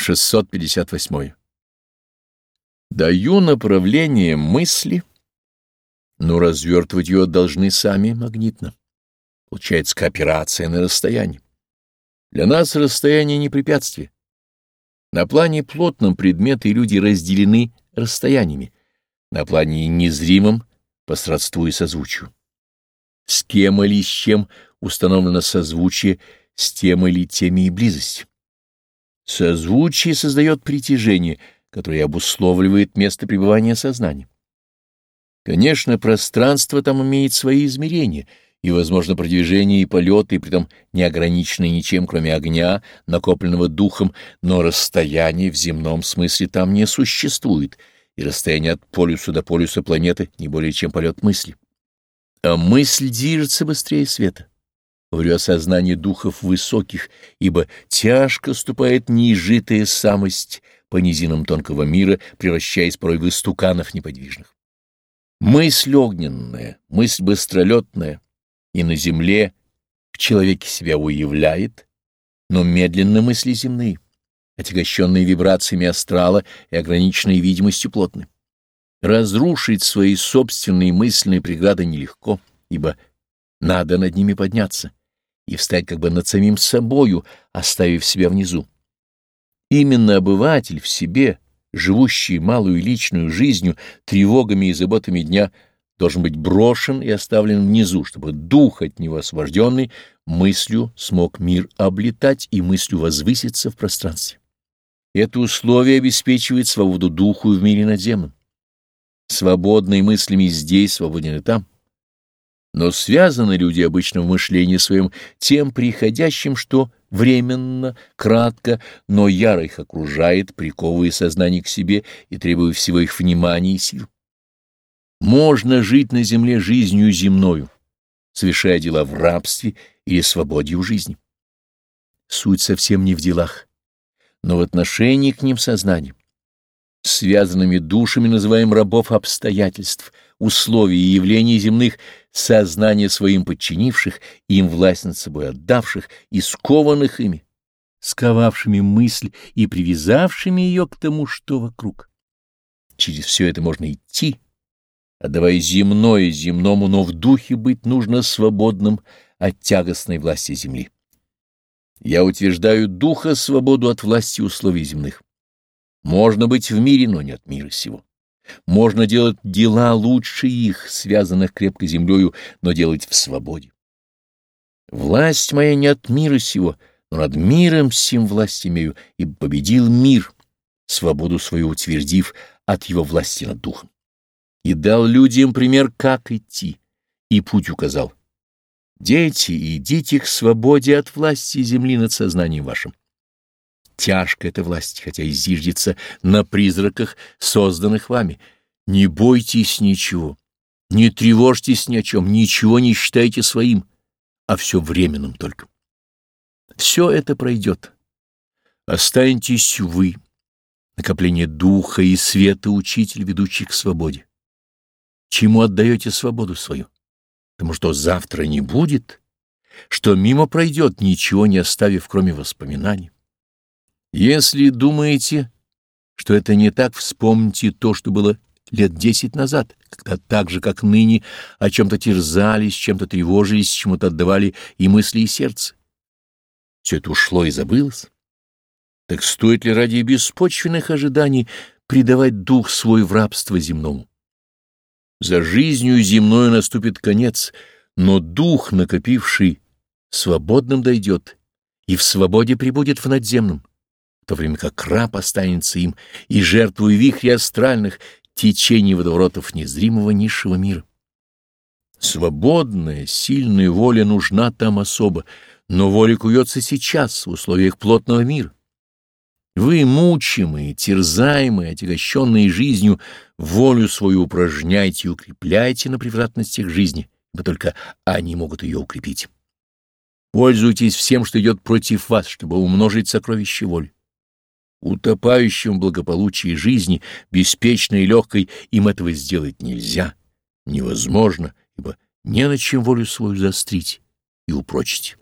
658. Даю направление мысли, но развертывать ее должны сами магнитно. Получается кооперация на расстоянии. Для нас расстояние не препятствие. На плане плотном предметы и люди разделены расстояниями, на плане незримом — по сродству и созвучию. С кем или с чем установлено созвучие, с тем или теми и близость. Созвучие создает притяжение, которое обусловливает место пребывания сознания. Конечно, пространство там имеет свои измерения, и, возможно, продвижение и полеты, и притом не ограничены ничем, кроме огня, накопленного духом, но расстояние в земном смысле там не существует, и расстояние от полюса до полюса планеты не более чем полет мысли. А мысль движется быстрее света. Говорю о сознании духов высоких, ибо тяжко ступает неизжитая самость по низинам тонкого мира, превращаясь порой в истуканов неподвижных. Мысль огненная, мысль быстролетная, и на земле в человеке себя уявляет, но медленно мысли земные, отягощенные вибрациями астрала и ограниченной видимостью плотны. Разрушить свои собственные мысленные преграды нелегко, ибо надо над ними подняться и встать как бы над самим собою, оставив себя внизу. Именно обыватель в себе, живущий малую личную жизнью, тревогами и заботами дня, должен быть брошен и оставлен внизу, чтобы дух от него освобожденный мыслью смог мир облетать и мыслью возвыситься в пространстве. Это условие обеспечивает свободу духу в мире надземном. Свободные мыслями здесь, свободен и там. Но связаны люди обычно в мышлении своем тем приходящим, что временно, кратко, но яро их окружает, приковывая сознание к себе и требуя всего их внимания и сил. Можно жить на земле жизнью земною, совершая дела в рабстве или свободе у жизни. Суть совсем не в делах, но в отношении к ним сознания. Связанными душами называем рабов обстоятельств, условий и явлений земных, сознание своим подчинивших, им власть над собой отдавших и скованных ими, сковавшими мысль и привязавшими ее к тому, что вокруг. Через все это можно идти, отдавая земное земному, но в духе быть нужно свободным от тягостной власти земли. Я утверждаю духа свободу от власти условий земных. Можно быть в мире, но не от мира сего. Можно делать дела лучше их, связанных крепко землею, но делать в свободе. Власть моя не от мира сего, но над миром сим власть имею, и победил мир, свободу свою утвердив от его власти над духом. И дал людям пример, как идти, и путь указал. Дети, идите к свободе от власти земли над сознанием вашим. Тяжко эта власть, хотя и зиждется на призраках, созданных вами. Не бойтесь ничего, не тревожьтесь ни о чем, ничего не считайте своим, а все временным только. Все это пройдет. Останетесь вы, накопление духа и света учитель, ведущий к свободе. Чему отдаете свободу свою? Потому что завтра не будет, что мимо пройдет, ничего не оставив, кроме воспоминаний. Если думаете, что это не так, вспомните то, что было лет десять назад, когда так же, как ныне, о чем-то терзались, чем-то тревожились, чему-то отдавали и мысли, и сердце. Все это ушло и забылось. Так стоит ли ради беспочвенных ожиданий предавать дух свой в рабство земному? За жизнью земною наступит конец, но дух, накопивший, свободным дойдет и в свободе прибудет в надземном то время как раб останется им и жертвуя вихри астральных течений водоворотов незримого низшего мира. Свободная, сильная воля нужна там особо, но воля куется сейчас в условиях плотного мира. Вы, мучимые, терзаемые, отягощенные жизнью, волю свою упражняйте и укрепляйте на превратностях жизни, ибо только они могут ее укрепить. Пользуйтесь всем, что идет против вас, чтобы умножить сокровище воли утопающим в благополучии жизни, беспечной и легкой, им этого сделать нельзя, невозможно, ибо не на чем волю свою заострить и упрочить.